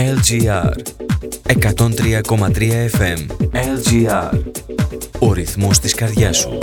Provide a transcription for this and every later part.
LGR 103,3 FM LGR Ο ρυθμός της καρδιάς σου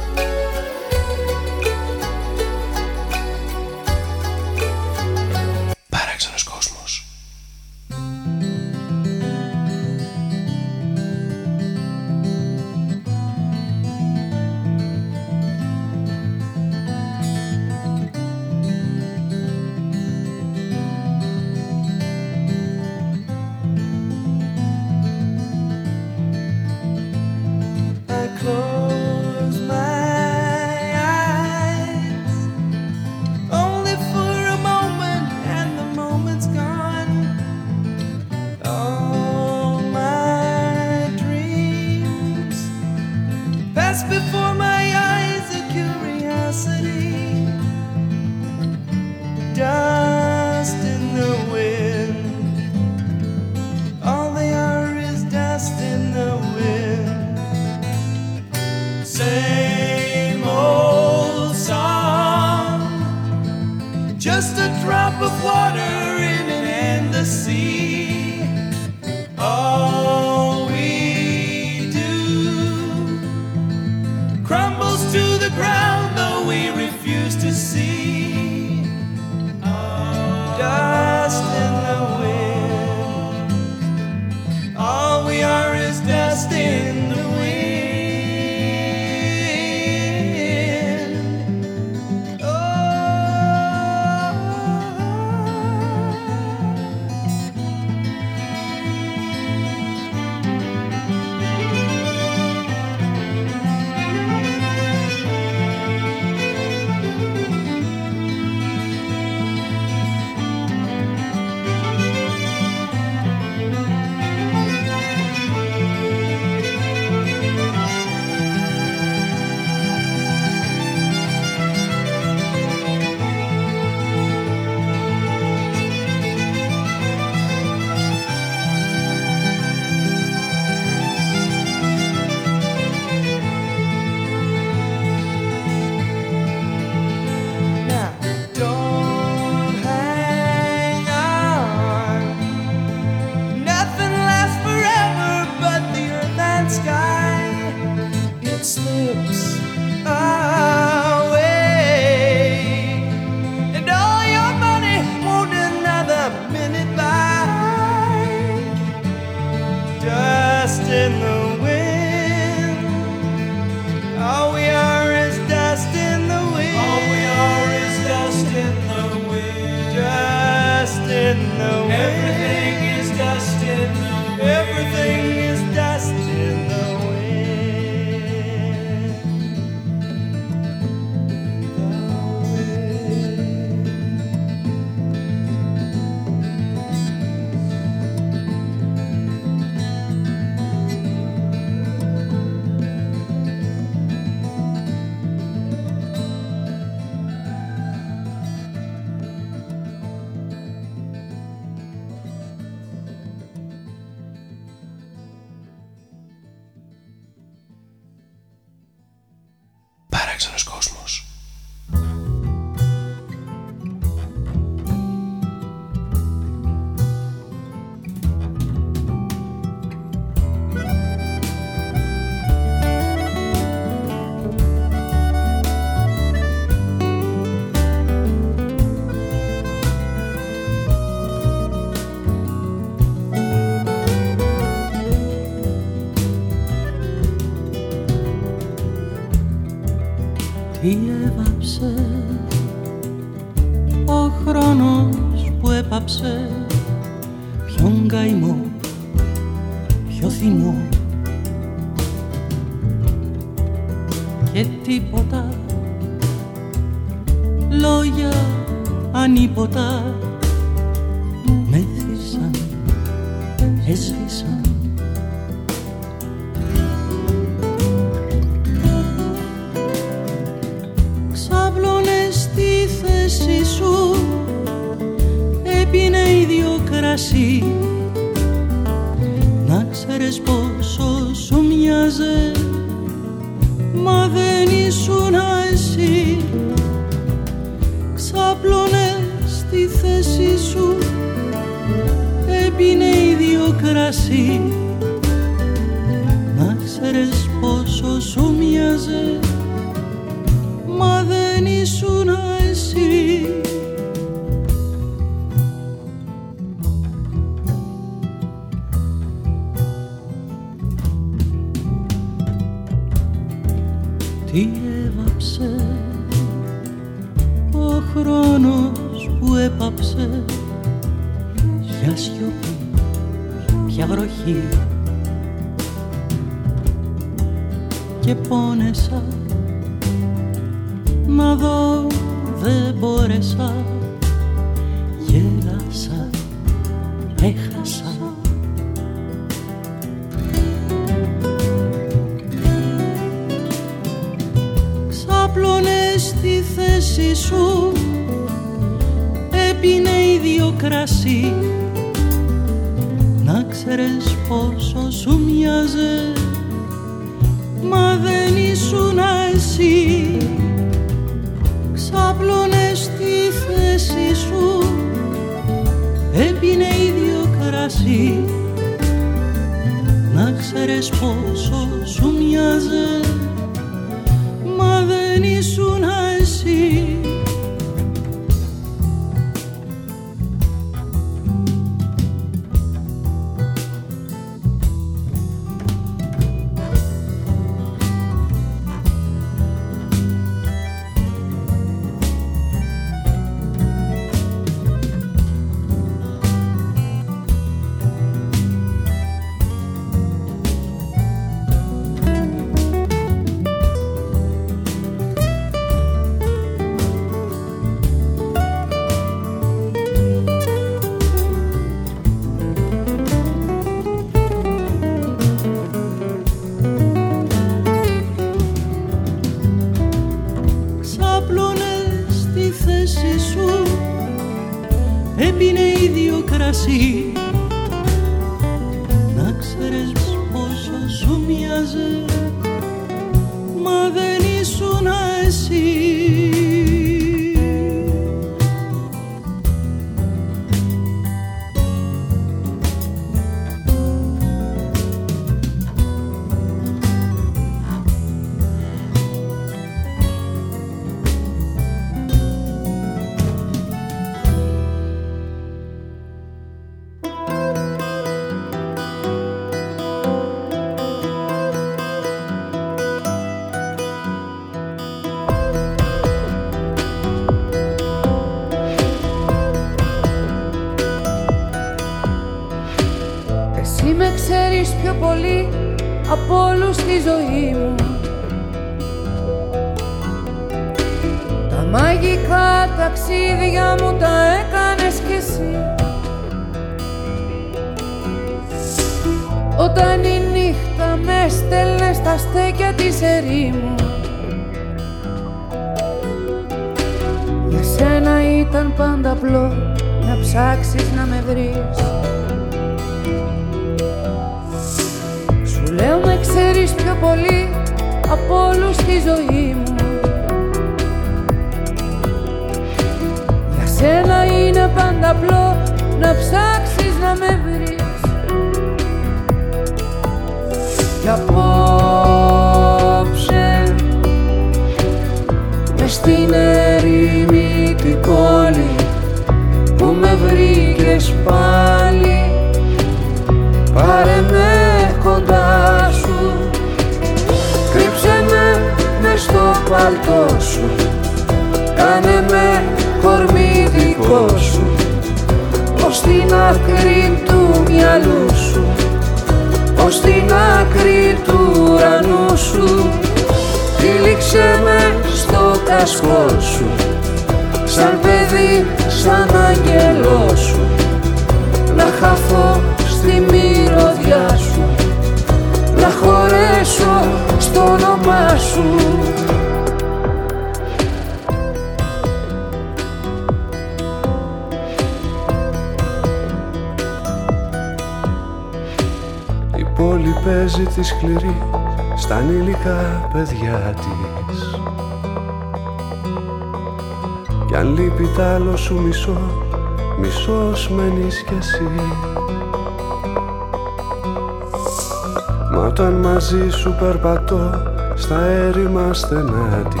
όταν μαζί σου περπατώ στα έρημα στενά της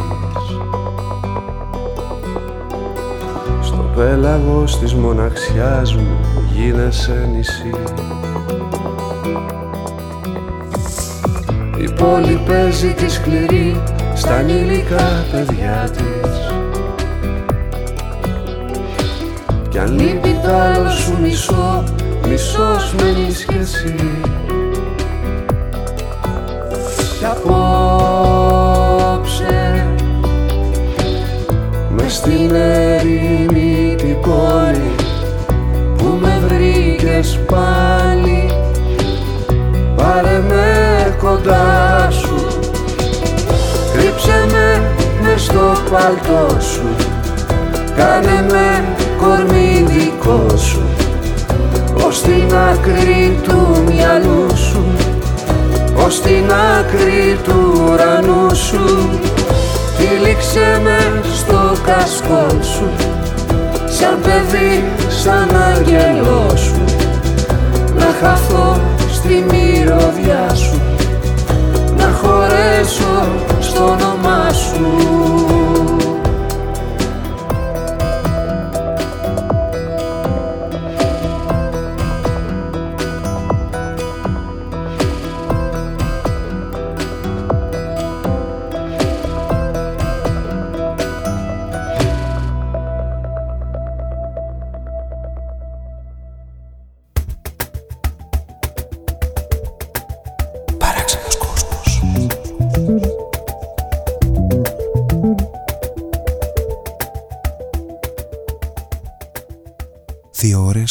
Στο πέλαγος της μοναξιάς μου γίνεσαι νησί. Η πόλη παίζει τη σκληρή στα ανήλικα παιδιά της. Κι αν λείπει τ' άλλο σου μισό, μισός μένεις κι εσύ Κι απόψε Μες στην ερήμη την πόλη που με βρήκες πάλι. Πάρε με κοντά σου Κρύψε με μες στο παλτό σου. Κάνε με κορμί δικό σου Ως την άκρη του μυαλού. σου Ως την άκρη του ουρανού σου Τύλιξε με στο κασκόλ σου. Σαν παιδί, σαν άγγελό σου Να χαθώ στη μυρωδιά σου. Να χωρέσω στο όνομά σου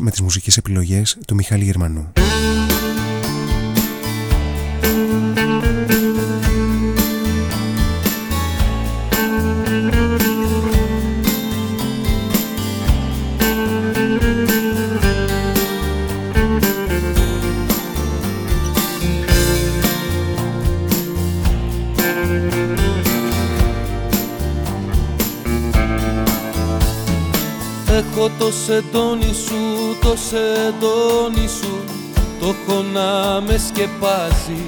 Με τις μουσικές επιλογές του Μιχάλη Γερμανού. Έχω το σεντόνι σου το σεντόνι σου το έχω να με σκεπάζει.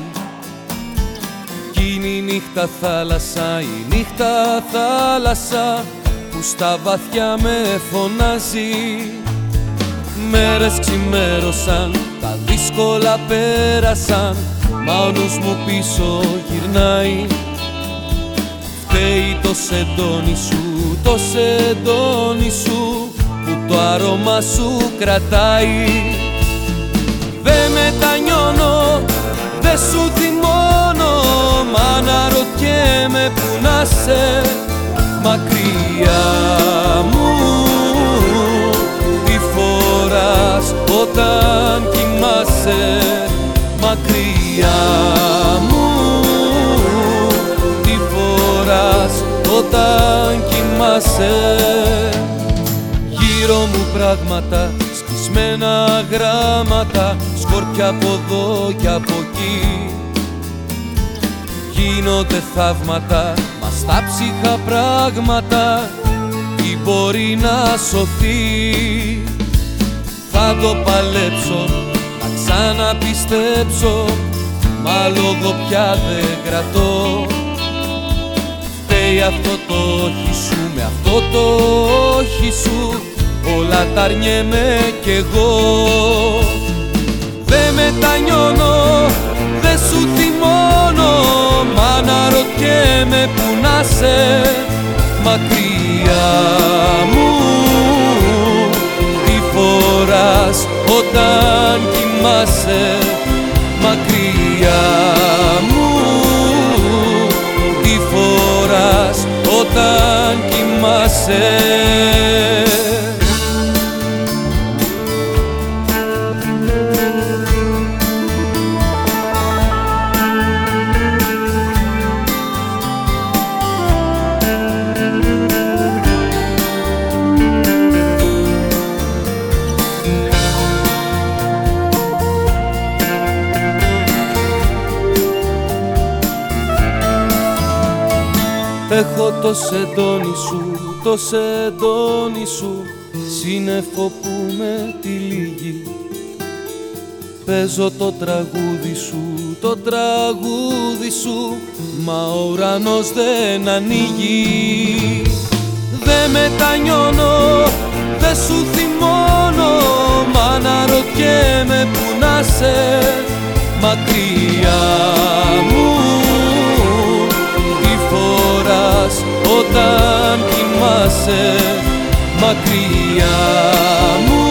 Κι είναι η νύχτα θάλασσα, η νύχτα θάλασσα που στα βαθιά με φωνάζει. Μέρες ξημέρωσαν, τα δύσκολα πέρασαν Μα ο νους μου πίσω γυρνάει. Φταίει το σεντόνι σου, το σεντόνι σου το άρωμα σου κρατάει. Δε μετανιώνω, δε σου θυμώνω Μα αναρωτιέμαι που να σε μακριά μου. Τι φοράς όταν κοιμάσαι μακριά μου; Τι φοράς όταν κοιμάσαι γύρω μου πράγματα, σκισμένα γράμματα Σκόρπια από εδώ και από εκεί. Γίνονται θαύματα, μα στα ψυχα πράγματα Τι μπορεί να σωθεί. Θα το παλέψω, να ξαναπιστέψω Μα λόγω πια δεν κρατώ. Φταίει αυτό το όχι σου με αυτό το όχι σου όλα τα αρνιέμαι κι εγώ. Δε μετανιώνω, δε σου θυμώνω Μα αναρωτιέμαι που να σε μακριά μου. Τι φοράς όταν κοιμάσαι μακριά μου; Τι φοράς όταν κοιμάσαι; Το σεντόνι σου, το σεντόνι σου Σύννεφο που με τυλίγει. Παίζω το τραγούδι σου, το τραγούδι σου Μα ο ουρανός δεν ανοίγει. Δε μετανιώνω, δε σου θυμώνω Μα αναρωτιέμαι που να σε μακριά μου όταν κοιμάσαι μακριά μου.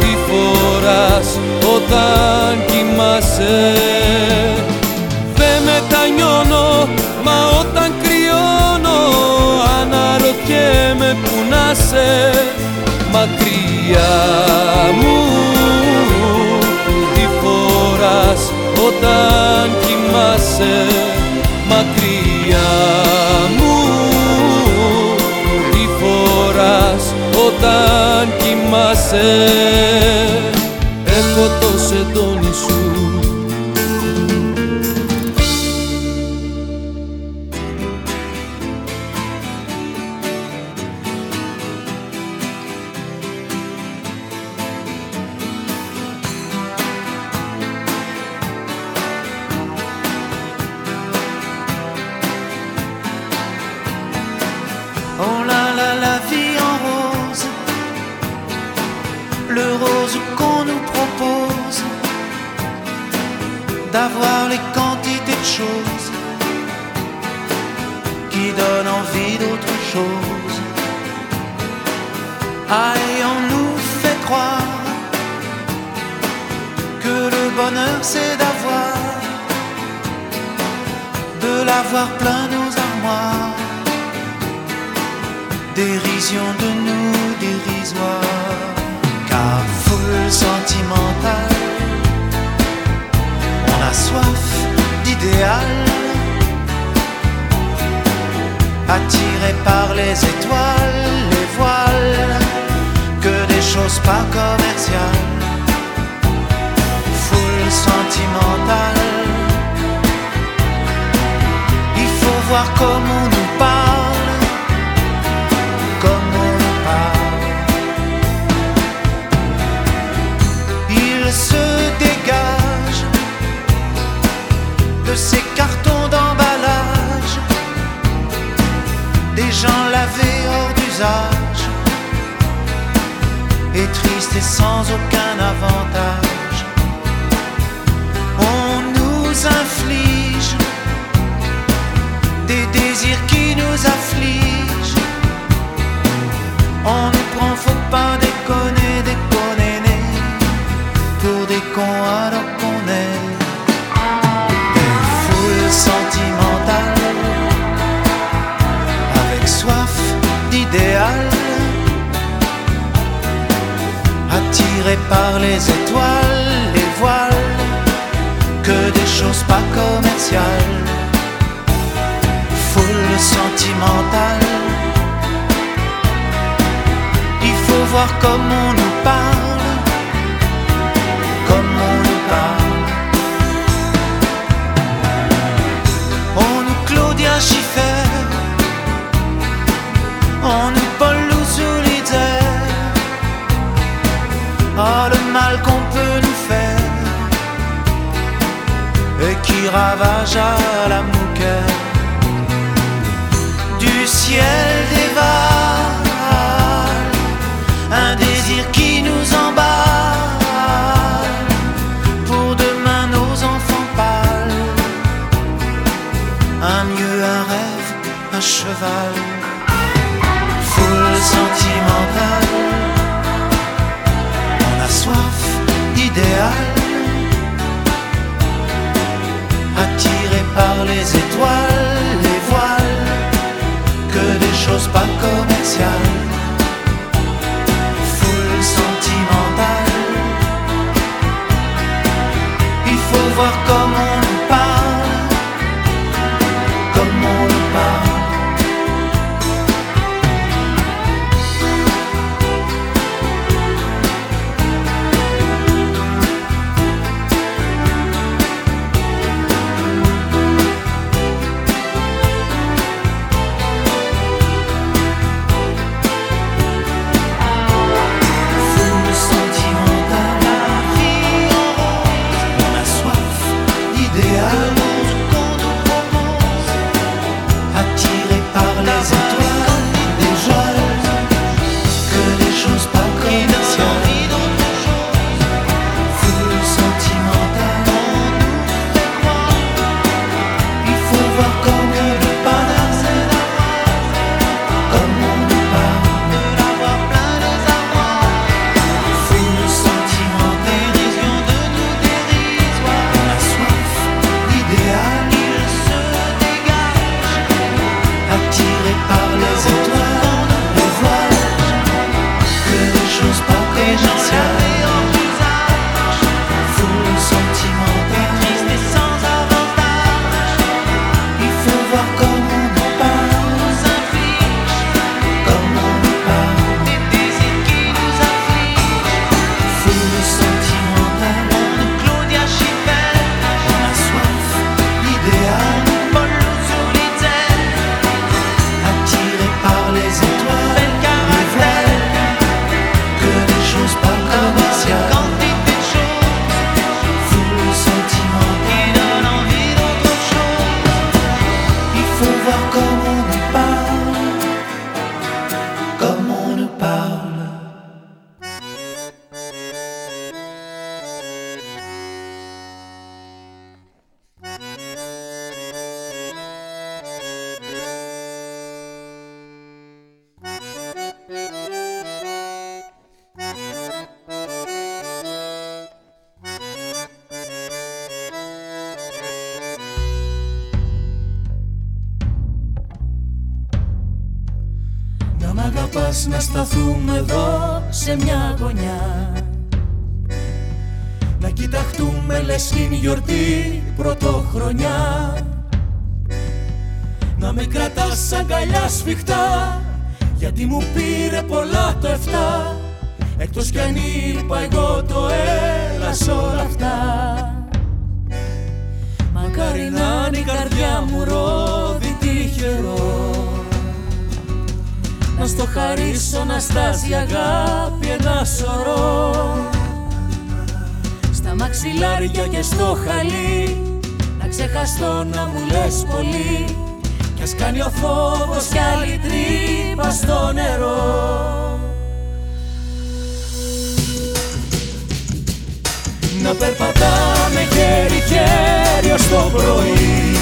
Τι φοράς όταν κοιμάσαι; Δεν μετανιώνω μα όταν κρυώνω αναρωτιέμαι που να σε μακριά μου. Τι φοράς όταν κοιμάσαι; Όταν κοιμάσαι έχω το σεντόνι σου Aïe, on nous fait croire que le bonheur c'est d'avoir, de l'avoir plein nos armoires, dérision de nous dérisoire, car foule sentimentale, on a soif d'idéal. Attiré par les étoiles, les voiles des choses pas commerciales, foule sentimentale. Il faut voir comme on nous parle, comme on nous parle. Il se dégage de ces cartons d'emballage, des gens lavés hors d'usage et triste et sans aucun avantage. On nous inflige des désirs qui nous affligent. On nous prend, faut pas déconner, déconner, pour des cons à par les étoiles, les voiles, que des choses pas commerciales. Foule sentimentale, il faut voir comment on nous parle à la du ciel. 想。Να στο χαρίσω να στάσει αγάπη ένα σωρό. Στα μαξιλάρια και στο χαλί Να ξεχαστώ να μου λες πολύ. Κι ας κάνει ο φόβος κι άλλη τρύπα στο νερό. Να περπατάμε χέρι-χέρι ως το πρωί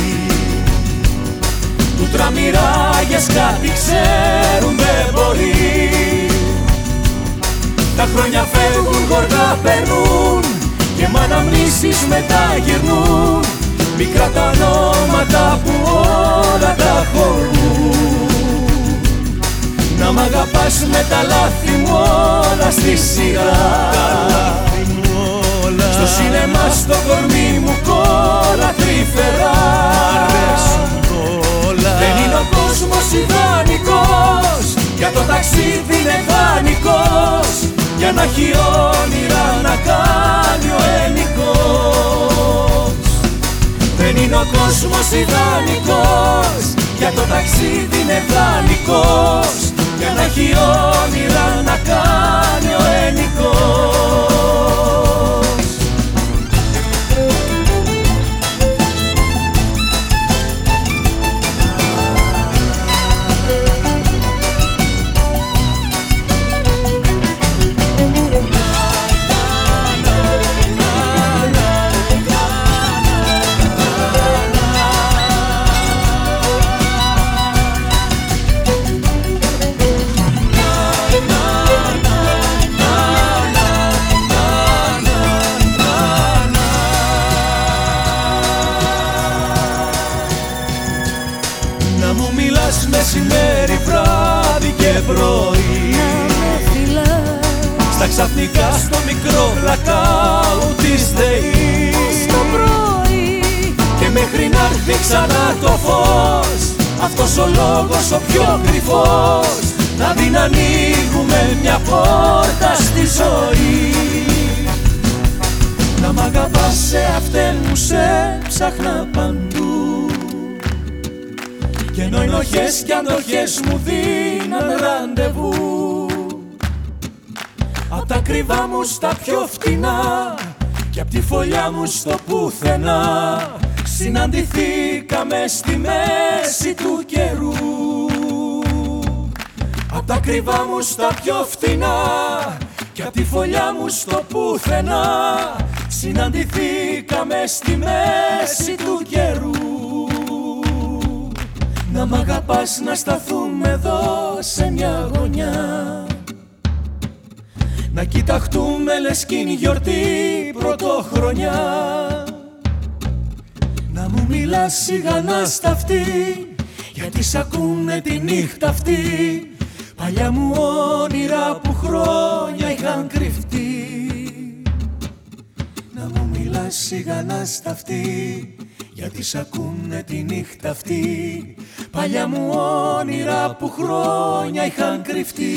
Του τραμμυράγες κάτι ξέρουν δεν μπορεί. Τα χρόνια φεύγουν γοργά περνούν Και μ' αναμνήσεις μετά γυρνούν. Μικρά τα ονόματα που όλα τα χωρούν. Να μ' αγαπάς με τα λάθη μου όλα στη σειρά. Στο σινεμά στο κορμί μου κόλλα τρυφερά Δεν είναι ο κόσμος ιδανικός. Για το ταξίδι είναι δανεικός. Για να έχει όνειρα να κάνει ο ενικός Δεν είναι ο κόσμος ιδανικός. Για το ταξίδι είναι δανεικός. Για να έχει όνειρα να κάνει ο ενικός ξαφνικά στο μικρό blackout της ΔΕΗ Στο πρωί. Και μέχρι να έρθει ξανά το φως Αυτός ο λόγος ο πιο κρυφός Να δει να ανοίγουμε μια πόρτα στη ζωή. Να μ' αγαπάς σε αυτήν μου σε ψάχνα παντού. Και ενώ ενοχές και αντοχές μου δίναν ραντεβού. Απ' τα κρύβα μου στα πιο φτηνά Και απ' τη φωλιά μου στο πουθενά Συναντηθήκαμε στη μέση του καιρού. Απ' τα κρύβα μου στα πιο φτηνά Και απ' τη φωλιά μου στο πουθενά Συναντηθήκαμε στη μέση του καιρού Να μ' αγαπάς να σταθούμε εδώ σε μια γωνιά. Να κοιταχτούμε λες κι είναι γιορτή πρωτοχρονιά. Να μου μιλάς σιγανά στα αυτή Γιατί σ' ακούνε τη νύχτα αυτή. Παλιά μου όνειρα που χρόνια είχαν κρυφτεί. Να μου μιλάς σιγανά στα αυτή γιατί σ' ακούνε τη νύχτα αυτή Παλιά μου όνειρα που χρόνια είχαν κρυφτεί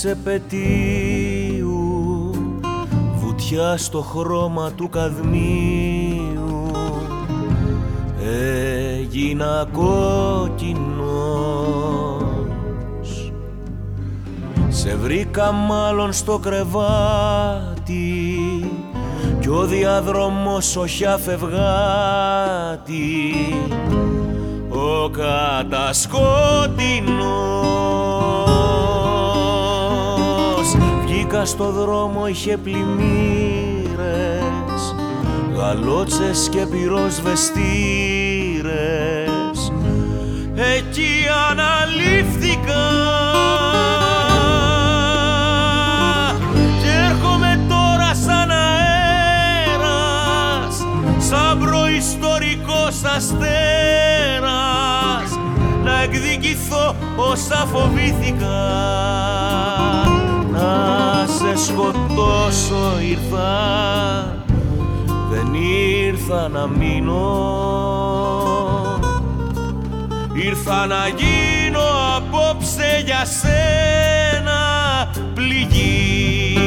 Της επαιτίου Βουτιά στο χρώμα του καδμίου. Έγινα κόκκινος. Σε βρήκα μάλλον στο κρεβάτι Κι ο διάδρομος όχι αφευγάτη. Ο κατασκότεινος Βγήκα στο δρόμο, είχε πλημμύρες Γαλότσες και πυροσβεστήρες. Εκεί αναλήφθηκα Και έρχομαι τώρα σαν αέρας Σαν προϊστορικός αστέρας Να εκδικηθώ όσα φοβήθηκα. Να σε σκοτώσω ήρθα. Δεν ήρθα να μείνω. Ήρθα να γίνω απόψε για σένα πληγή.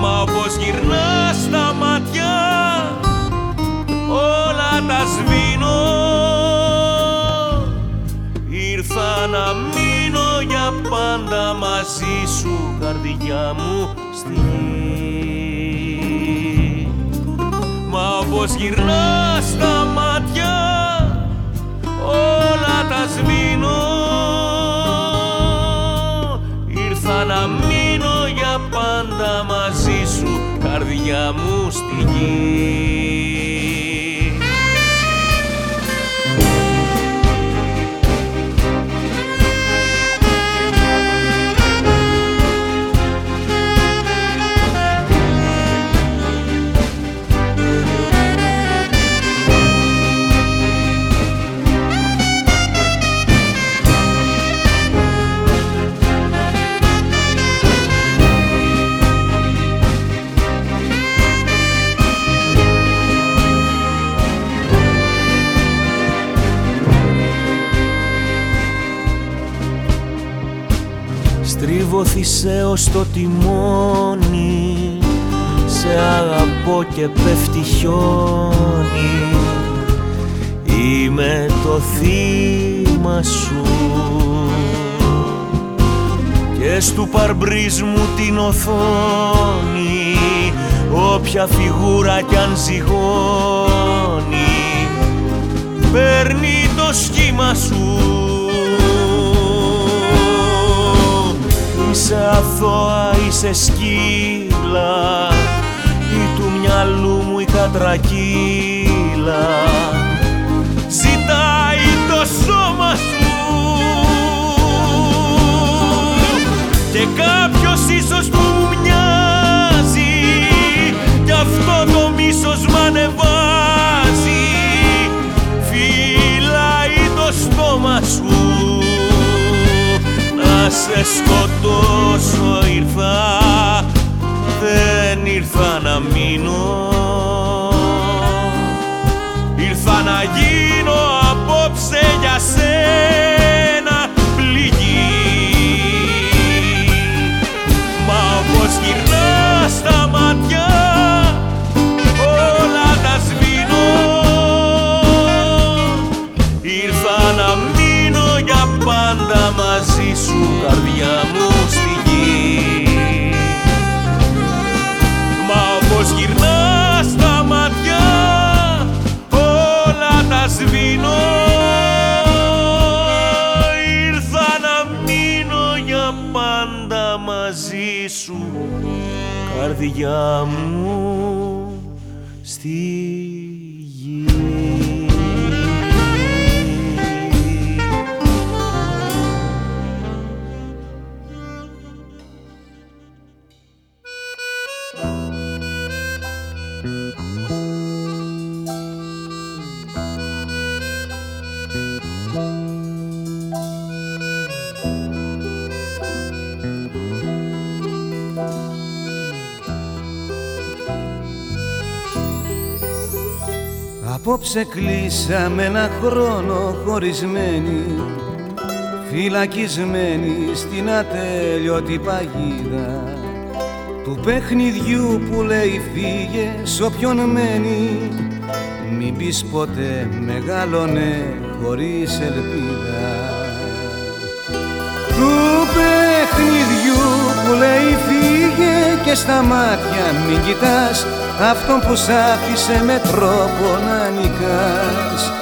Μα όπως μαζί σου καρδιά μου στη γη. Μα όπως γυρνάς τα μάτια όλα τα σβήνω. Ήρθα να μείνω για πάντα μαζί σου καρδιά μου στη γη βόθησε ως το τιμόνι Σε αγαπώ και πέφτει χιόνι. Είμαι το θύμα σου. Και στου παρμπρίζ μου την οθόνη Όποια φιγούρα κι αν ζυγώνει Παίρνει το σχήμα σου Είσαι αθώα, είσαι σκύλα Ή του μυαλού μου η κατρακύλα. Ζητάει το σώμα σου Και κάποιος ίσως που μου μοιάζει Κι αυτό το μίσος μ' ανεβάζει σε σκοτώσω ήρθα. Δεν ήρθα να μείνω. Ήρθα να γίνω απόψε για σένα καρδιά μου στη γη. Μα όπως γυρνάς τα μάτια όλα τα σβήνω. Ήρθα να μείνω για πάντα μαζί σου καρδιά μου Απόψε κλείσαμε ένα χρόνο χωρισμένοι Φυλακισμένοι στην ατέλειωτη παγίδα Του παιχνιδιού που λέει φύγε σ' όποιον μένει Μην πεις ποτέ μεγάλωνε χωρίς ελπίδα Του παιχνιδιού που λέει φύγε και στα μάτια μην κοιτάς Αυτόν που σ' άφησε με τρόπο να νικάς.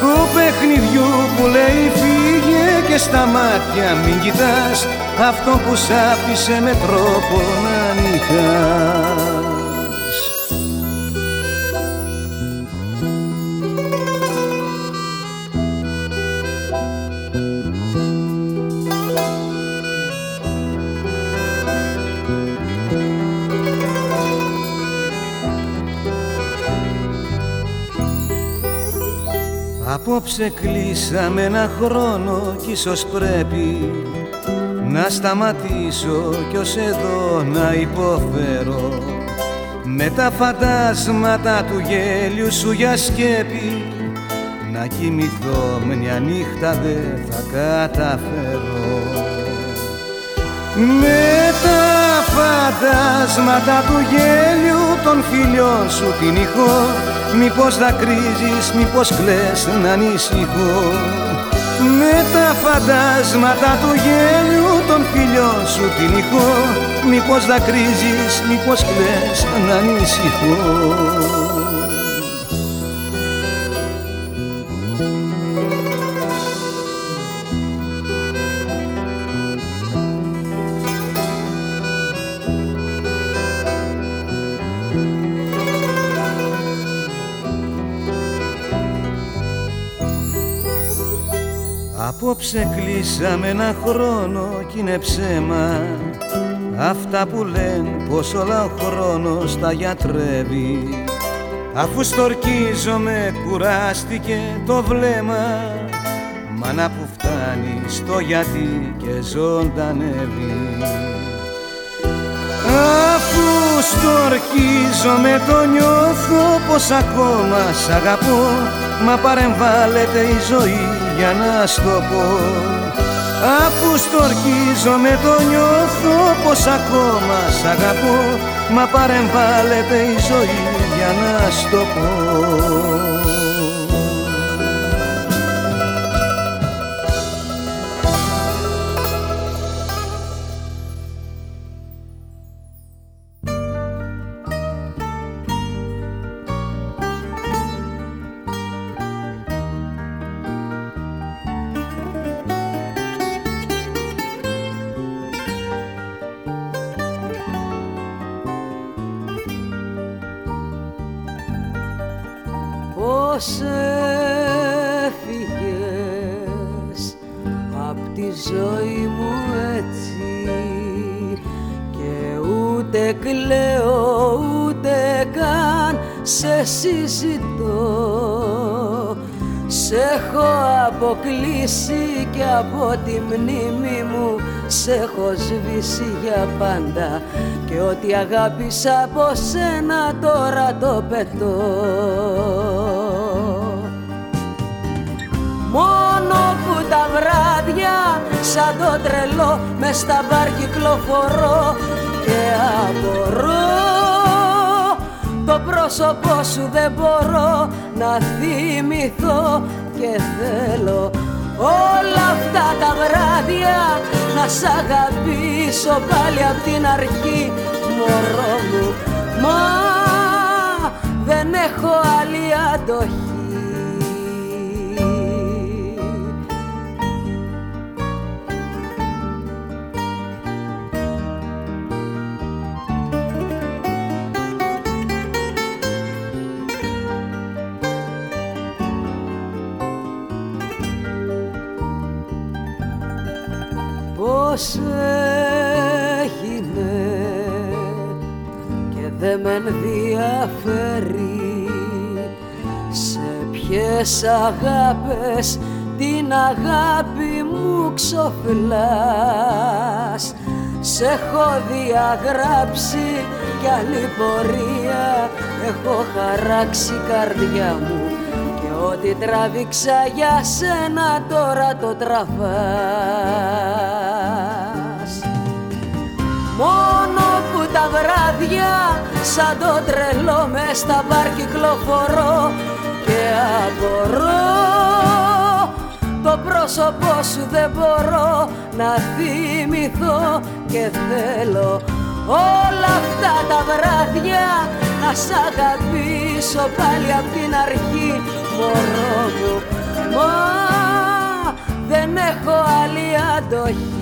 Του παιχνιδιού που λέει φύγε και στα μάτια μην κοιτάς. Αυτόν που σ' άφησε με τρόπο να νικάς Απόψε κλείσαμε ένα χρόνο κι ίσως πρέπει να σταματήσω κι ως εδώ να υποφέρω. Με τα φαντάσματα του γέλιου σου για σκέπη να κοιμηθώ μια νύχτα δεν θα καταφέρω. Με τα φαντάσματα του γέλιου των φιλιών σου την ηχό Μήπως δακρύζεις, μήπως κλαις να ανησυχώ. Με τα φαντάσματα του γέλιου των φιλιών σου την ηχό Μήπως δακρύζεις, μήπως κλαις να ανησυχώ Απόψε κλείσαμε ένα χρόνο κι είναι ψέμα. Αυτά που λένε πως όλα ο χρόνος τα γιατρεύει. Αφού στορκίζομαι κουράστηκε το βλέμμα. Μάνα που φτάνει στο γιατί και ζωντανεύει. Αφού στορκίζομαι το νιώθω πως ακόμα σ' αγαπώ. Μα παρεμβάλλεται η ζωή για να σ' το πω Αφού στορκίζομαι το νιώθω πως ακόμα σ' αγαπώ Μα παρεμβάλλεται η ζωή για να στο πω αποκλείσει και από τη μνήμη μου σε έχω σβήσει για πάντα. Και ό,τι αγάπησα από σένα τώρα το πετώ. Μόνο που τα βράδια σαν το τρελό μες στα μπαρ κυκλοφορώ και απορώ. Το πρόσωπό σου δεν μπορώ να θυμηθώ και θέλω όλα αυτά τα βράδια να σ' αγαπήσω πάλι απ' την αρχή μωρό μου. Μα δεν έχω άλλη αντοχή δεν με ενδιαφέρει σε ποιες αγάπες την αγάπη μου ξοφυλάς. Σε έχω διαγράψει κι άλλη πορεία έχω χαράξει καρδιά μου. Ό,τι τράβηξα για σένα τώρα το τραβάς. Μόνο που τα βράδια σαν το τρελό με στα μπαρ κυκλοφορώ και απορώ. Το πρόσωπό σου δεν μπορώ να θυμηθώ και θέλω όλα αυτά τα βράδια να σ' αγαπήσω πάλι απ' την αρχή μωρό μου. Μα δεν έχω άλλη αντοχή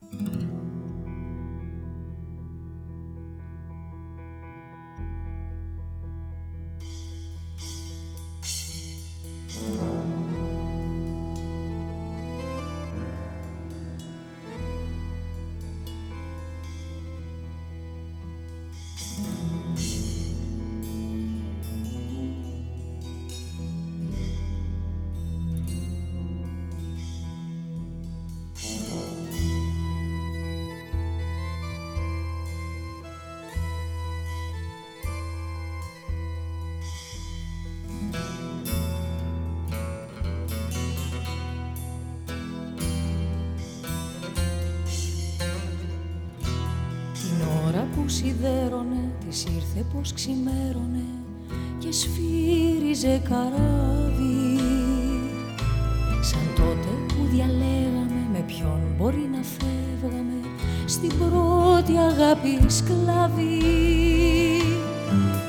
Μπορεί να φεύγαμε στην πρώτη αγάπη σκλαβή.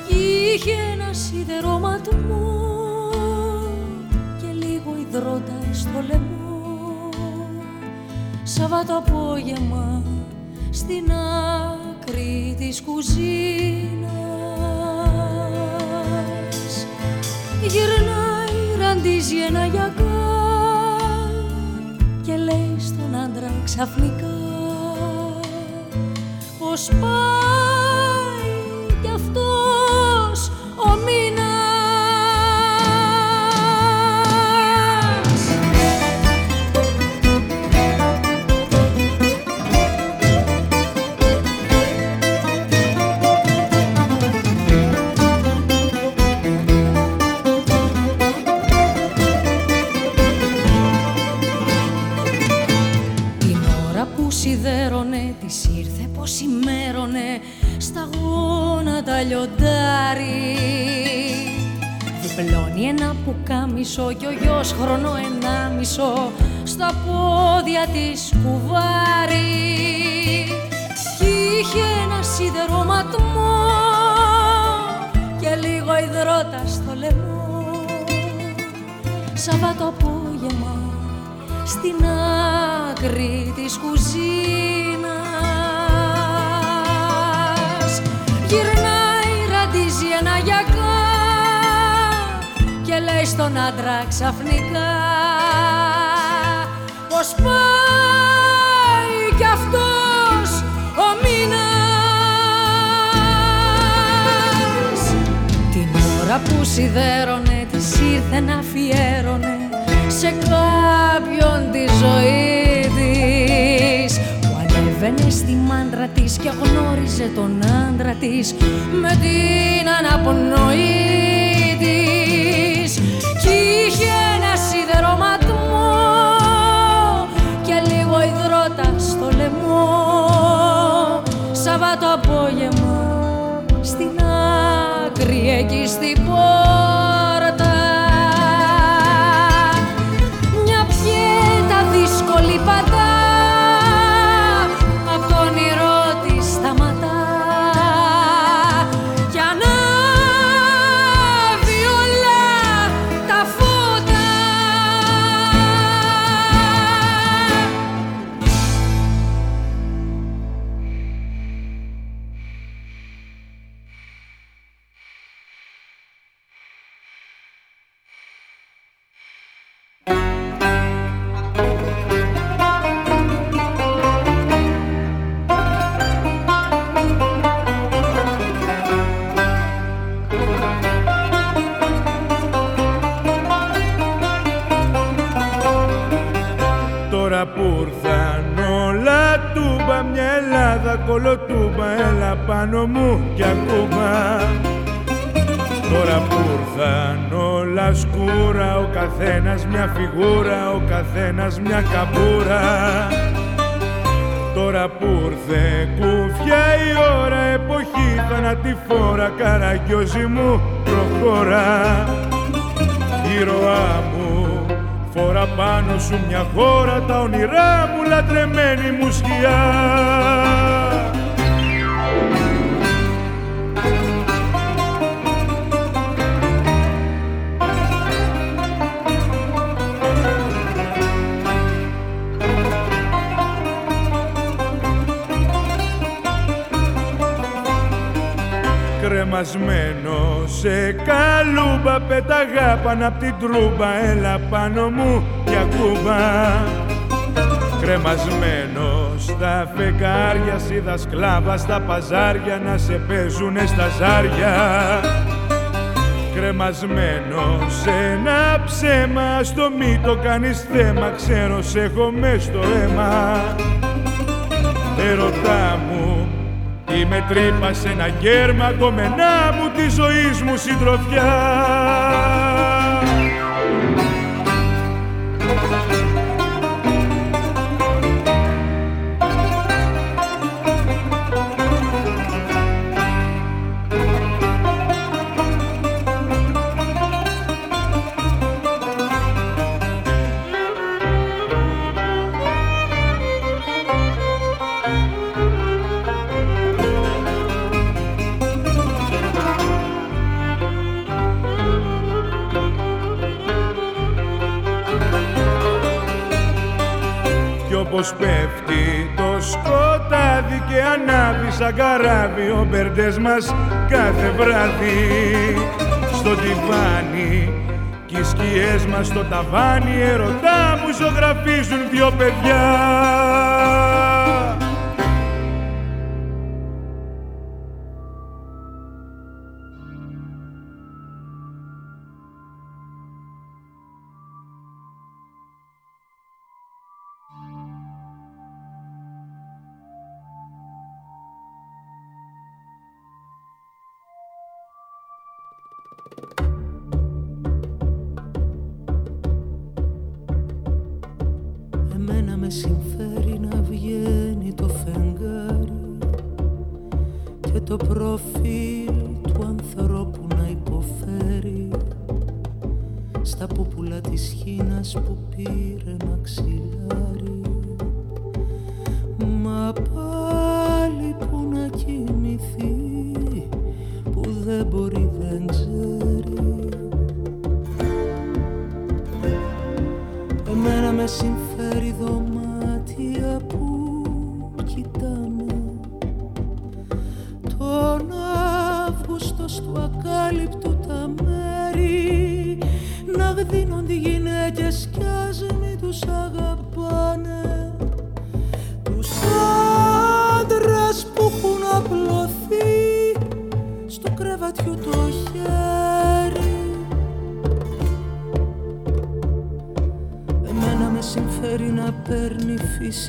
Είχε ένα σιδερώματο και λίγο υδρότα στο λαιμό. Σαββάτο απόγευμα στην άκρη της κουζίνας. Γυρνάει, ραντίζει ένα γιακά και λέει στο έναν άντρα ξαφνικά. Πως σιδέρωνε, της ήρθε πως ημέρωνε στα γόνατα λιοντάρι. Διπλώνει ένα πουκάμισο κι ο γιος χρόνο ενάμισο στα πόδια της κουβάρι. Κι είχε ένα σιδερωματμό και λίγο υδρότα στο λαιμό. Σαββάτο απόγευμα στην άκρη της κουζίνας. Γυρνάει, ραντίζει ένα γιακά και λέει στον άντρα ξαφνικά πως πάει κι αυτός ο μήνας. Την ώρα που σιδέρωνε της ήρθε να αφιέρωνε σε κάποιον τη ζωή της. Που ανέβαινε στη μάντρα της και γνώριζε τον άντρα της με την αναπνοή της. Κι είχε ένα σιδερωματμό και λίγο υδρότα στο λαιμό. Σαββάτο απόγευμα στην άκρη εκεί στην πόρτα ο καθένας μια καμπούρα. Τώρα που ήρθε κουφιά η ώρα εποχή θανατηφόρα καραγκιόζη μου προχώρα. Ήρωά μου Φορά πάνω σου μια χώρα τα όνειρά μου λατρεμένη μου σκιά Κρεμασμένο σε καλούμπα πέταγα πάνω απ' την τρούμπα έλα πάνω μου και ακούμπα. Κρεμασμένο στα φεγγάρια σίδα σκλάβα στα παζάρια να σε παίζουνε στα ζάρια. Κρεμασμένο σε ένα ψέμα στο μη το κάνεις θέμα ξέρω σε έχω μες στο αίμα. Ερωτά μου Είμαι τρύπα σε ένα γέρμα κομμενά μου τη ζωής μου συντροφιά σαν καράβι ο μπερντές μας κάθε βράδυ. Στο τιβάνι κι οι σκιές μας στο ταβάνι ερωτά μου ζωγραφίζουν δυο παιδιά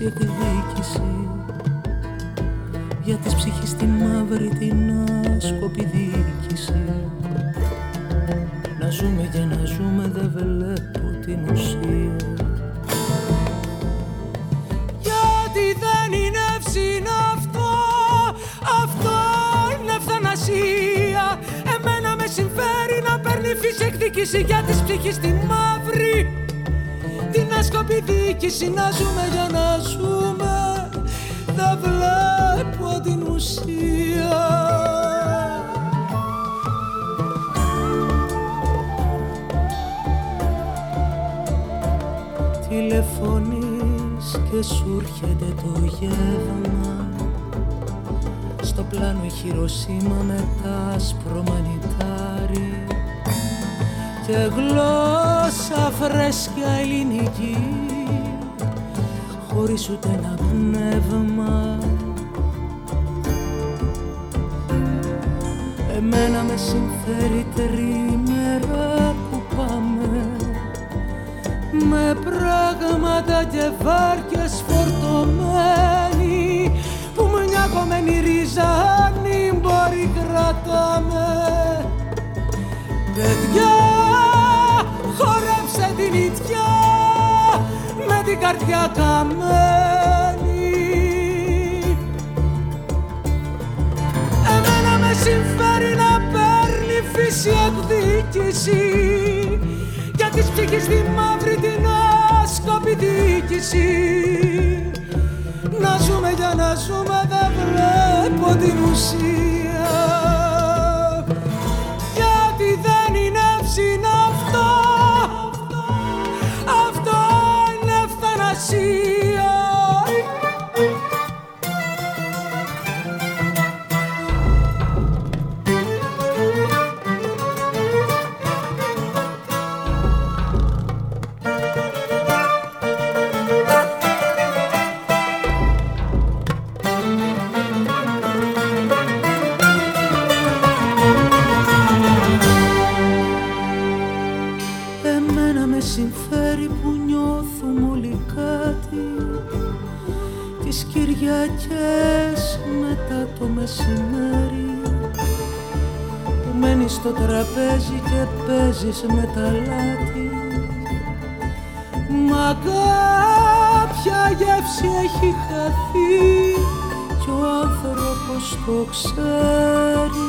φύση εκδίκηση για της ψυχής τη μαύρη την άσκοπη διοίκηση Να ζούμε για να ζούμε δεν βλέπω την ουσία. Γιατί δεν είναι εύσυνο αυτό Αυτό είναι ευθανασία. Εμένα με συμφέρει να παίρνει φύση εκδίκηση για της ψυχής τη μαύρη την άσκοπη διοίκηση να ζούμε για να ζούμε. Δεν βλέπω την ουσία. Τηλεφωνείς και σου έρχεται το γεύμα. Στο πλάνο η Χειροσύμα με τα άσπρο μανιτάρι και γλώσσα φρέσκια ελληνική χωρίς ούτε ένα πνεύμα. Εμένα με συμφέρει τρίμερα που πάμε με πράγματα και βάρκες φορτωμένοι που μια κομμένη ρίζα αν μπορεί κρατάμε. Παιδιά, καρδιά καμένη. Εμένα με συμφέρει να παίρνει φύση εκδίκηση για της ψυχής τη μαύρη την άσκοπη διοίκηση. Να ζούμε για να ζούμε δεν βλέπω την ουσία ξέρει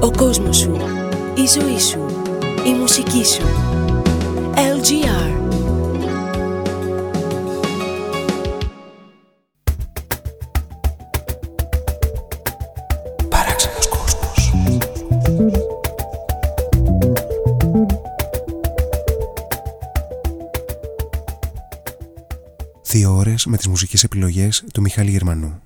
Ο κόσμος σου, η ζωή σου, η μουσική σου. Μουσικές επιλογές του Μιχάλη Γερμανού.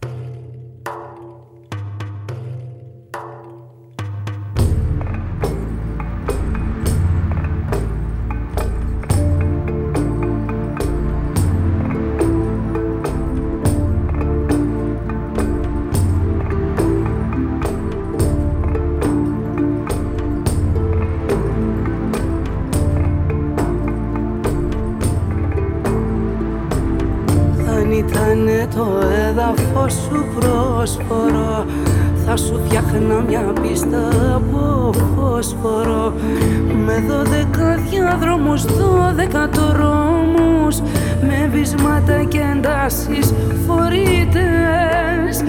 Και εντάσεις φορείτες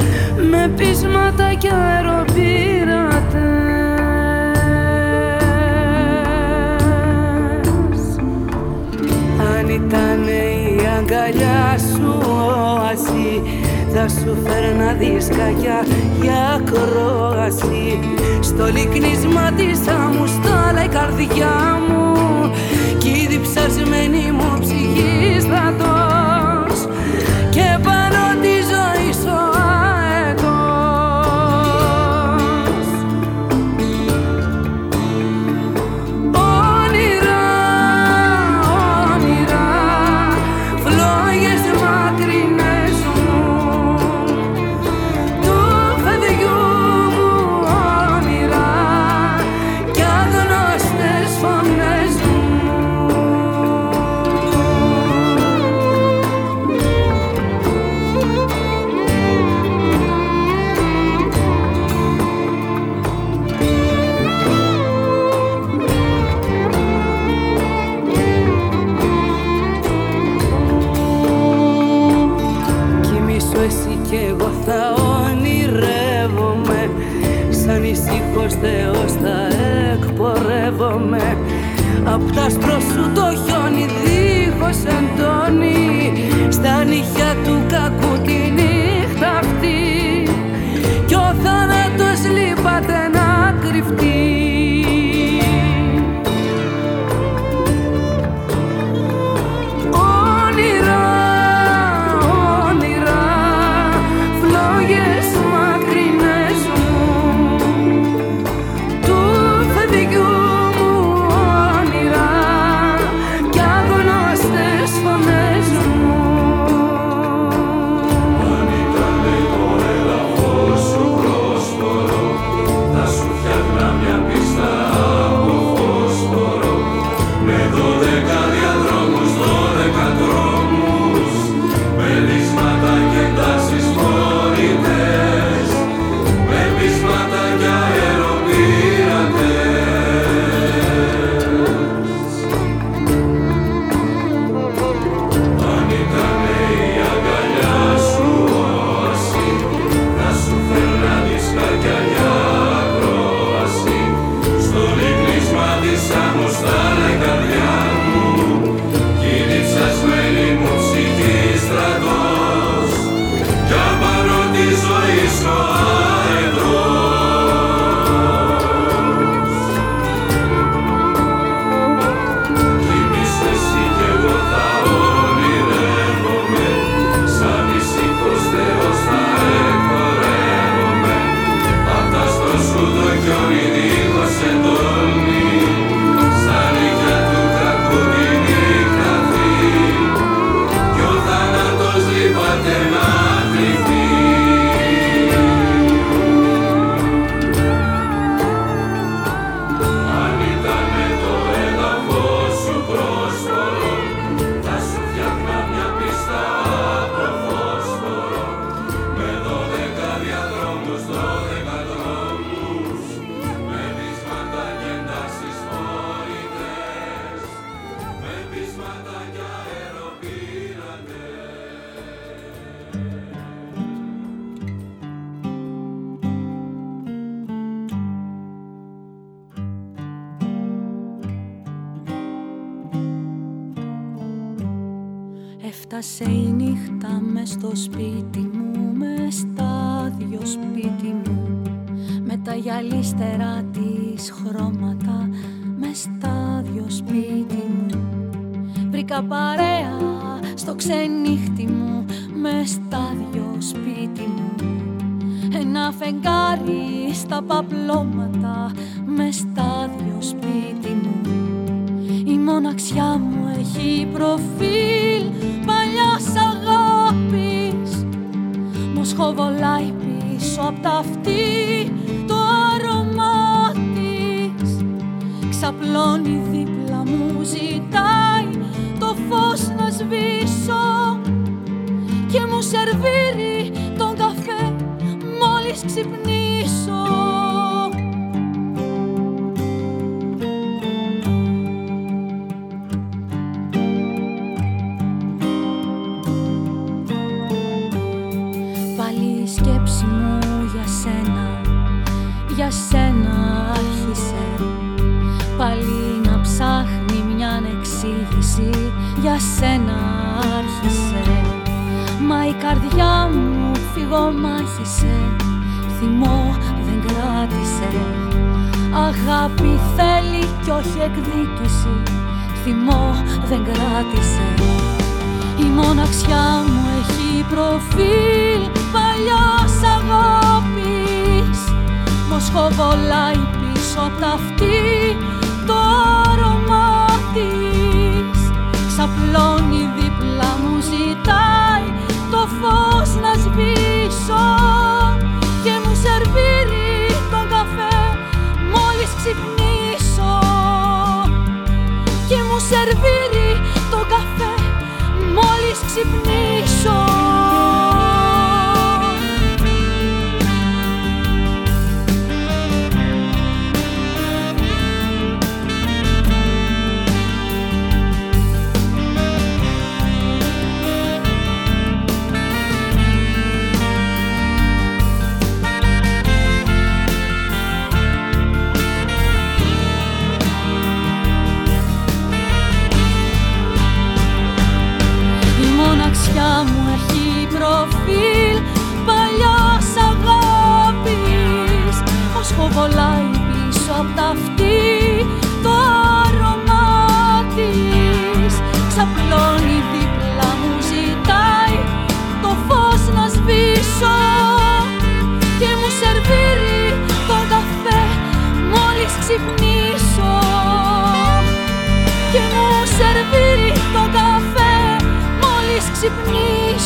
με πείσματα και αεροπύρατες ήταν η αγκαλιά σου όαση θα σου φέρνα δισκάκια για κρόαση στο λυκνίσμα της μου στάλα η καρδιά μου κι η διψασμένη μου ψυχή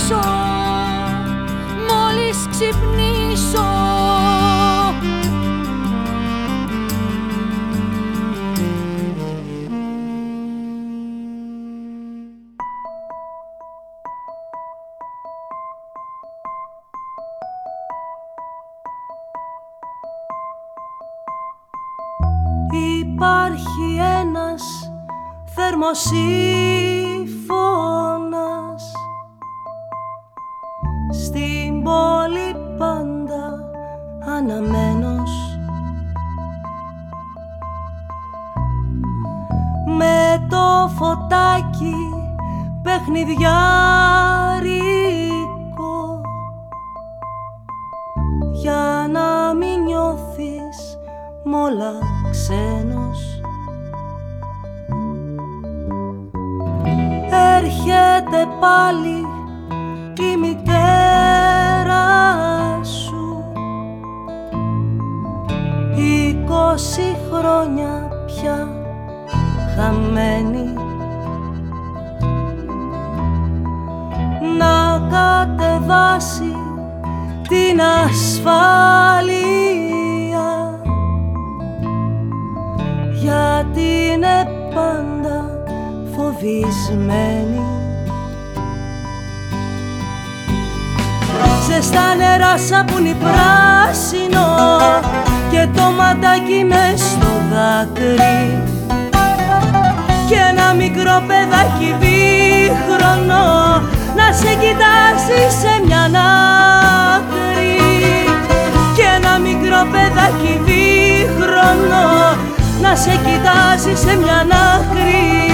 ξυπνήσω Μόλις ξυπνήσω. Υπάρχει ένας θερμοσύφωνας Στην πόλη πάντα αναμένος. Με το φωτάκι παιχνιδιάρικο. Για να μην νιώθεις μόλα ξένος. Έρχεται πάλι η μητέρα σου. Είκοσι χρόνια πια χαμένη. Να κατεβάσει την ασφάλεια. Γιατί είναι πάντα φοβισμένη Ζεστά νερά σαπούνι πράσινο και το ματάκι μες στο δάκρυ. Και ένα μικρό παιδάκι δίχρονο να σε κοιτάζει σε μια άκρη και ένα μικρό παιδάκι δίχρονο να σε κοιτάζει σε μια άκρη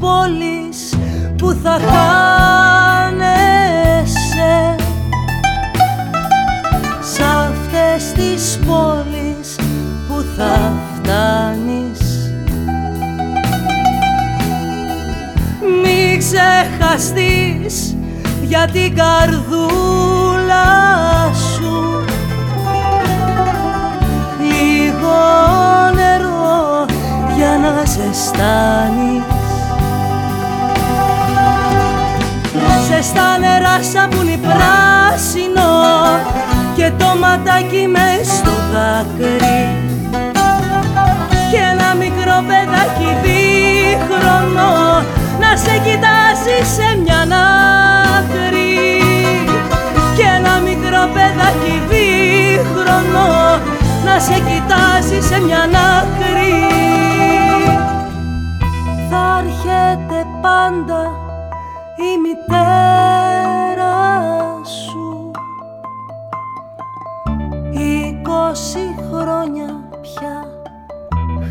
τις πόλεις που θα χάνεσαι. Σ' αυτές τις πόλεις που θα φτάνεις. Μη ξεχαστείς για την καρδούλα σου. Λίγο νερό για να ζεστάνεις στα νερά σαπούνι πράσινο Και το ματάκι μες στο δάκρυ. Και ένα μικρό παιδάκι δίχρονο Να σε κοιτάζει σε μια άκρη. Και ένα μικρό παιδάκι δίχρονο Να σε κοιτάζει σε μια άκρη. Θα έρχεται πάντα η μητέρας σου. Είκοσι χρόνια πια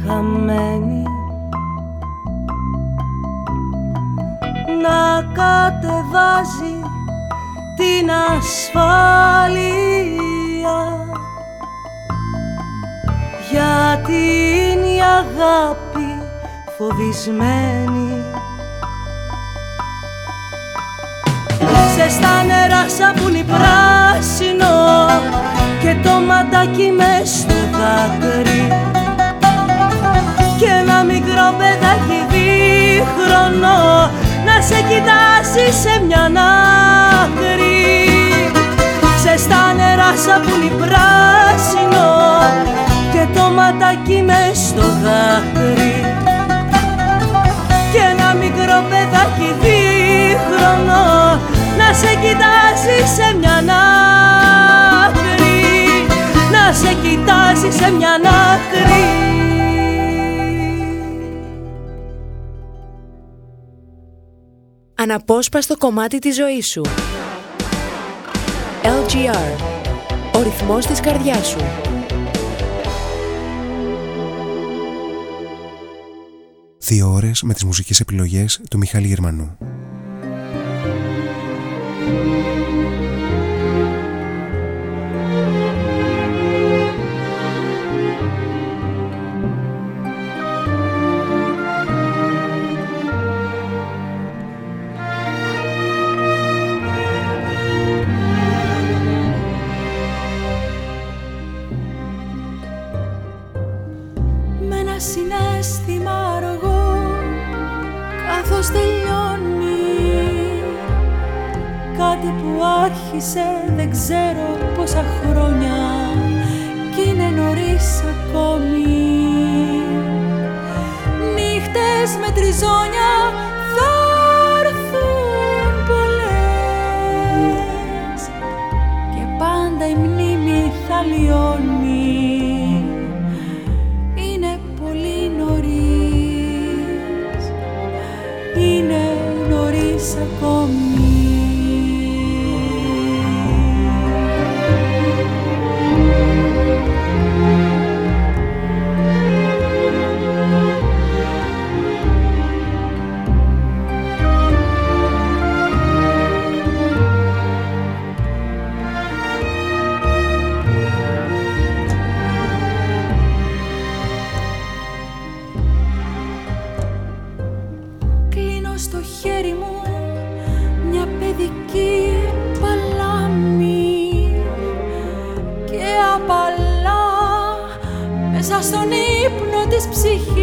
χαμένη. Να κατεβάζει την ασφάλεια. Γιατί είναι η αγάπη φοβισμένη Σε στα νερά σαπούνι πράσινο και το ματάκι μες στο δάκρυ. Και ένα μικρό παιδάκι δίχρονο να σε κοιτάσει σε μια άκρη. Σε στα νερά σαπούνι πράσινο και το ματάκι μες στο δάκρυ. Και ένα μικρό παιδάκι δίχρονο να σε κοιτάζεις σε μια άκρη να σε κοιτάζεις σε μια άκρη. Αναπόσπαστο κομμάτι της ζωής σου. LGR Ο ρυθμός της καρδιάς σου. Δύο ώρες με τις μουσικές επιλογές του Μιχάλη Γερμανού. Δεν ξέρω πόσα χρόνια κι είναι νωρίς ακόμη. Νύχτες με τριζόνια θα έρθουν πολλές και πάντα η μνήμη θα λιώνει. Είναι πολύ νωρίς, είναι νωρίς ακόμη δική παλάμη και απαλά μέσα στον ύπνο της ψυχής.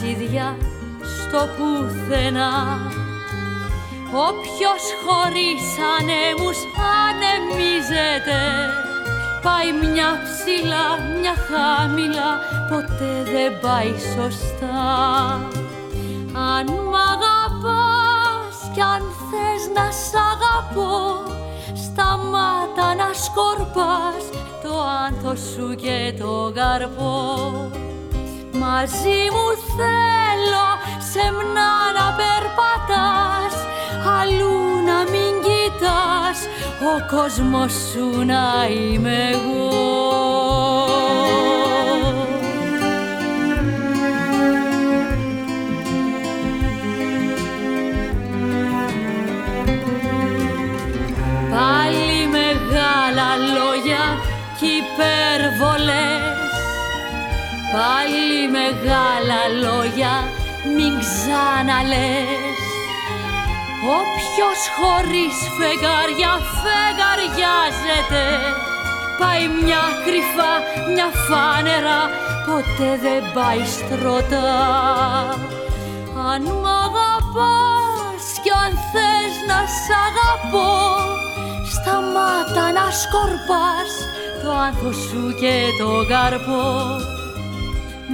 Ταξίδια στο πουθενά. Όποιος χωρίς ανέμους ανεμίζεται Πάει μια ψηλά, μια χαμηλά Ποτέ δεν πάει σωστά. Αν μ' αγαπάς κι αν θες να σ' αγαπώ Σταμάτα να σκορπάς το άνθος σου και το καρπό Μαζί μου θέλω σεμνά να περπατάς Αλλού να μην κοιτάς Ο κόσμος σου να είμαι εγώ Πάλι μεγάλα λόγια μην ξαναλες. Όποιος χωρίς φεγγάρια φεγγαριάζεται Πάει μια κρυφά, μια φάνερα Ποτέ δεν πάει στρωτά Αν μ' αγαπάς κι αν θες να σ' αγαπώ Σταμάτα να σκορπάς το άνθος σου και το καρπό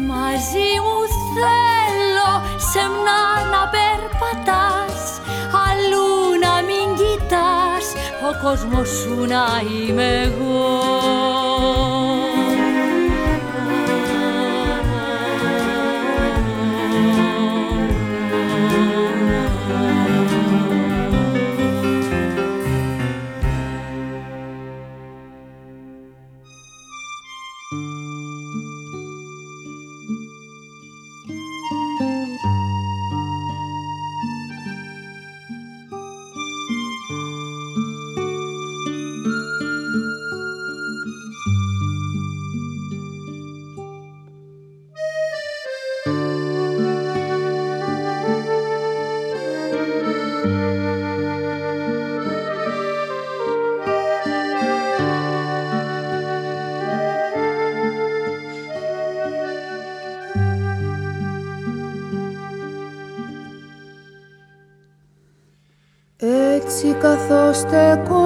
Μαζί μου θέλω σεμνά να περπατάς Αλλού να μην κοιτάς Ο κόσμος σου να είμαι εγώ te con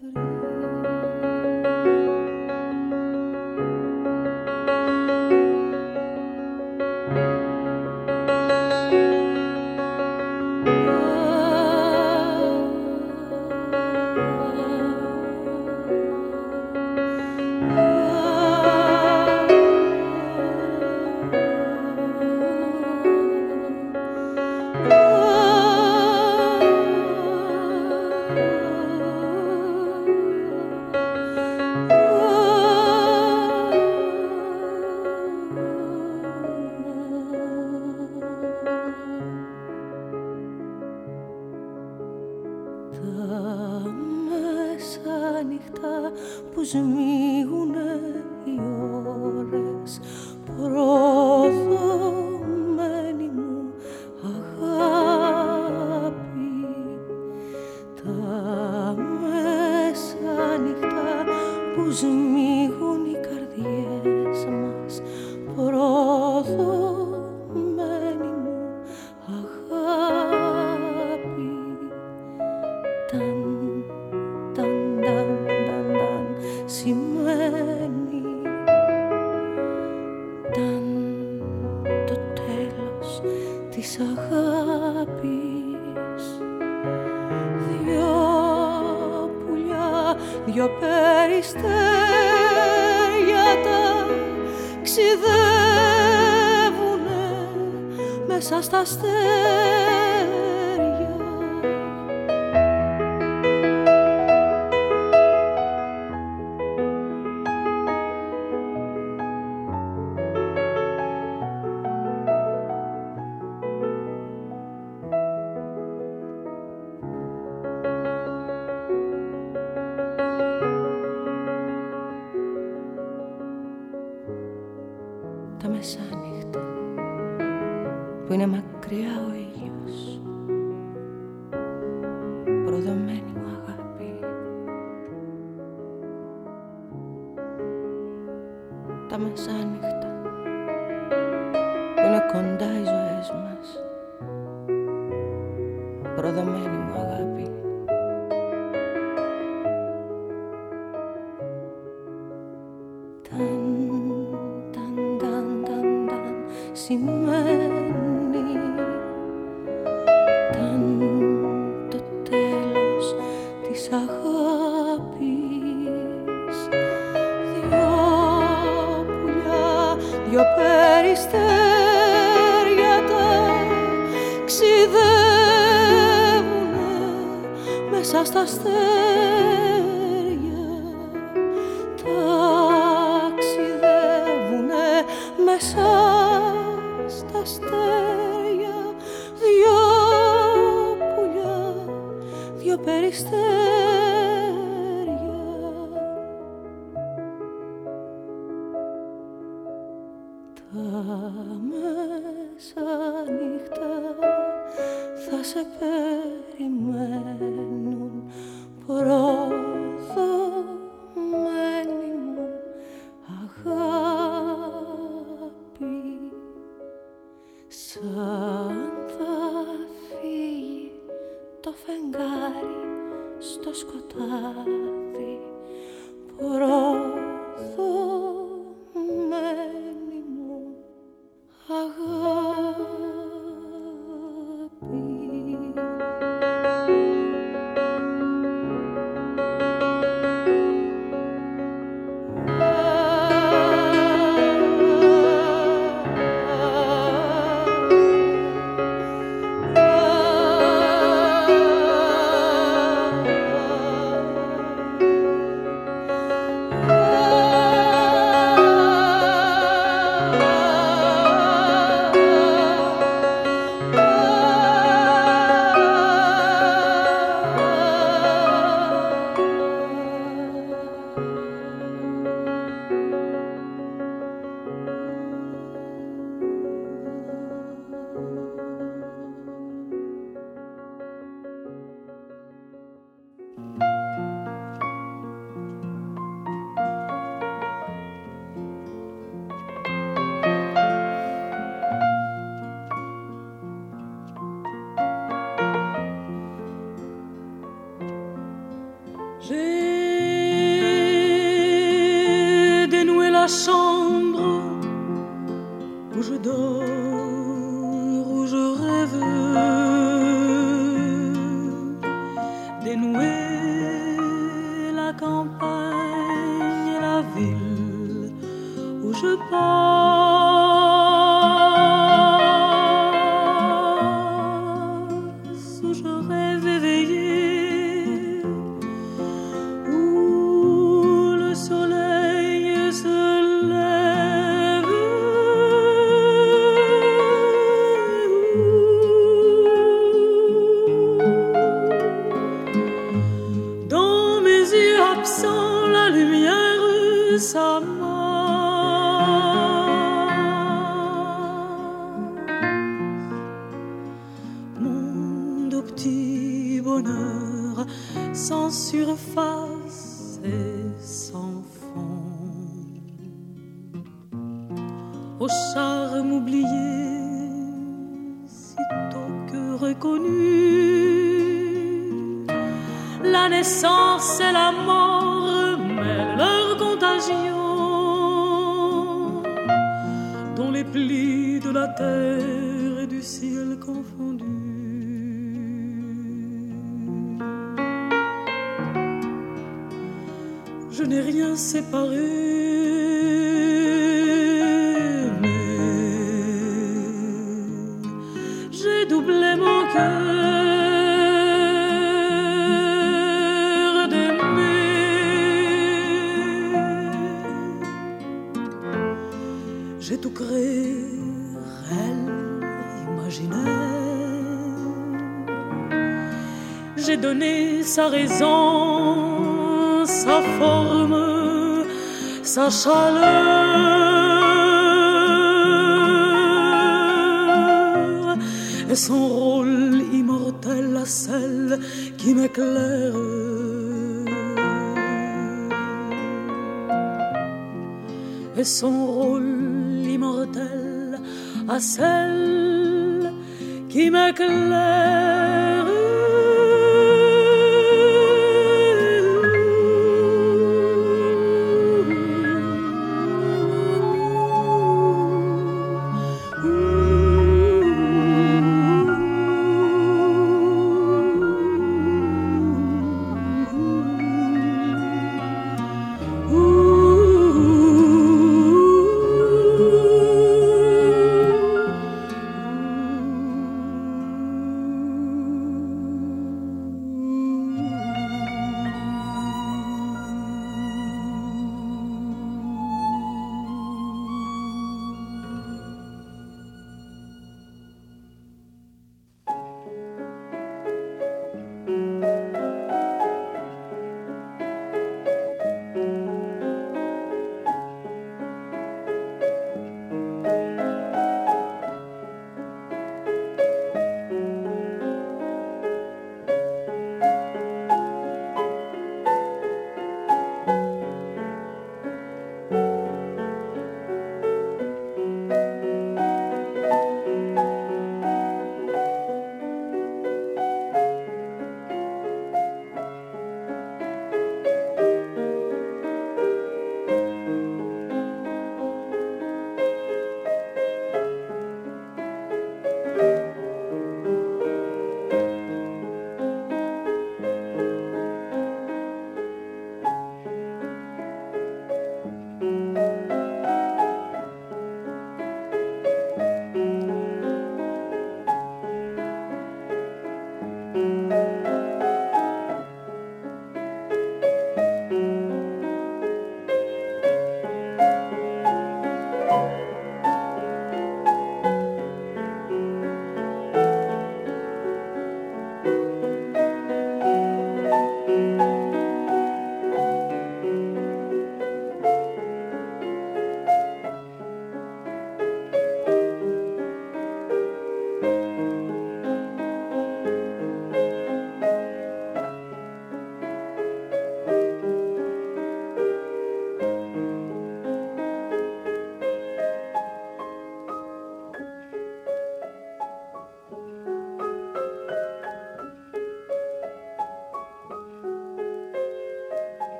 αγάπης. Δυο πουλιά, δυο περιστέρια τα ξιδεύουνε μέσα στα στέρια. Sa raison, sa forme, sa chaleur et son rôle immortel à celle qui m'éclaire. Et son rôle immortel à celle qui m'éclaire.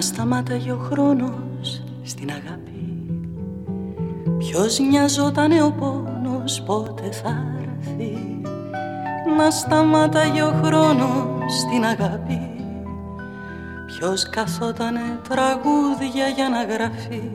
Σταμάταγε ο χρόνος στην αγάπη. Ποιος νοιαζότανε ο πόνος πότε θα έρθει Να σταμάταγε ο χρόνος στην αγάπη. Ποιος καθότανε τραγούδια για να γραφεί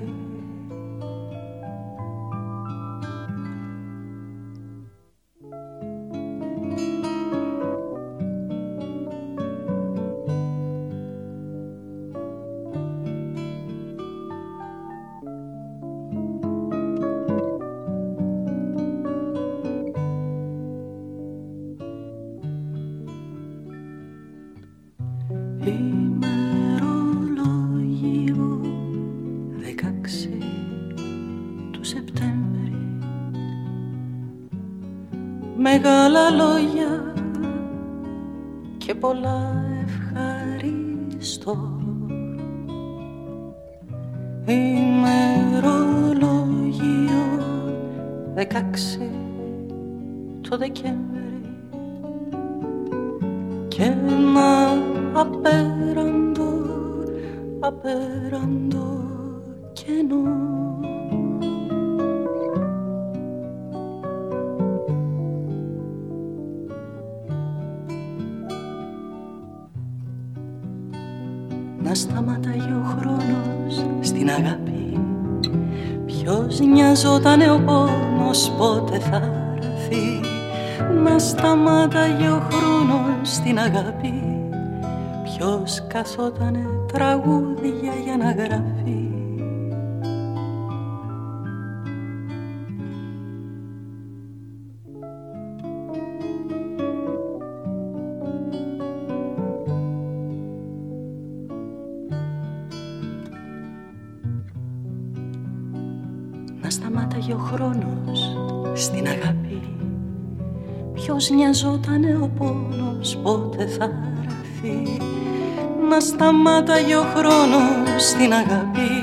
Ποιος καθότανε τραγούδια για να γράφει νοιαζότανε ο πόνος πότε θα έρθει να σταμάταγε ο χρόνος στην αγάπη.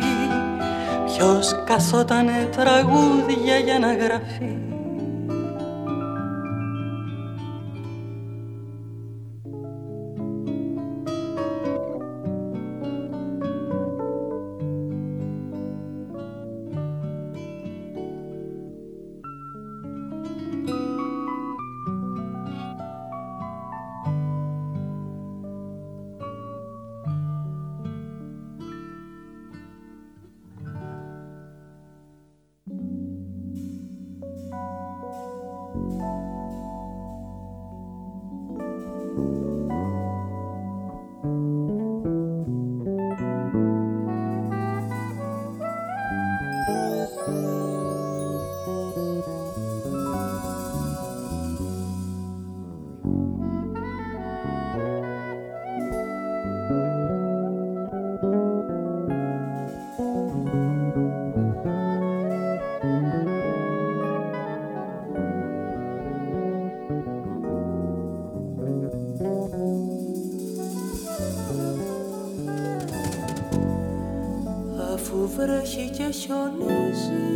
Ποιος καθότανε τραγούδια για να γραφεί σου πω πως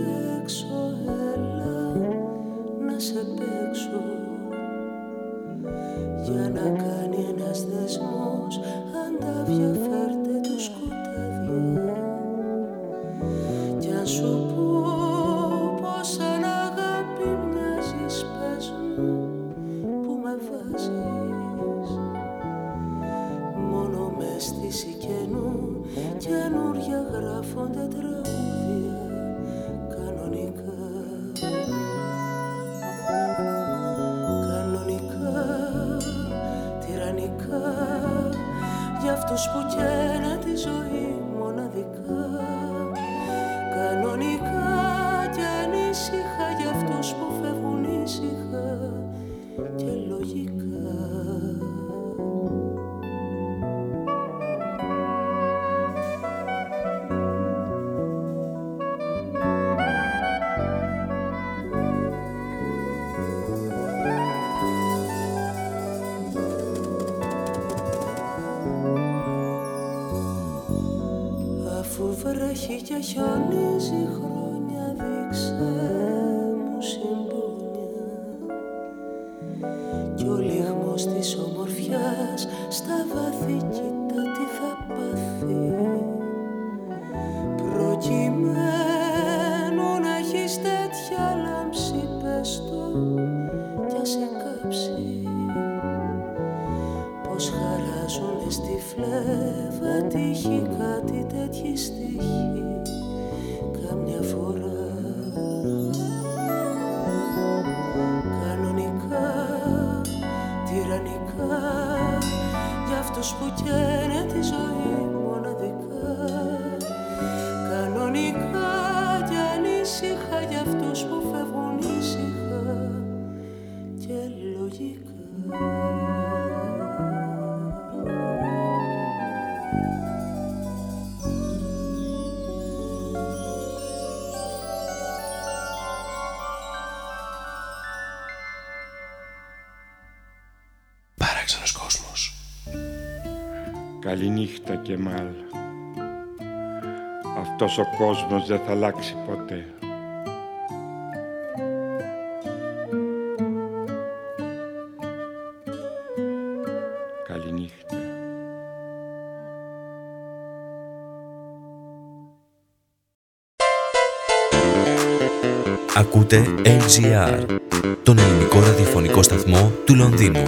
Καληνύχτα και μάλ. Αυτός ο κόσμος δεν θα αλλάξει ποτέ. Καληνύχτα. Ακούτε LGR, τον ελληνικό ραδιοφωνικό σταθμό του Λονδίνου.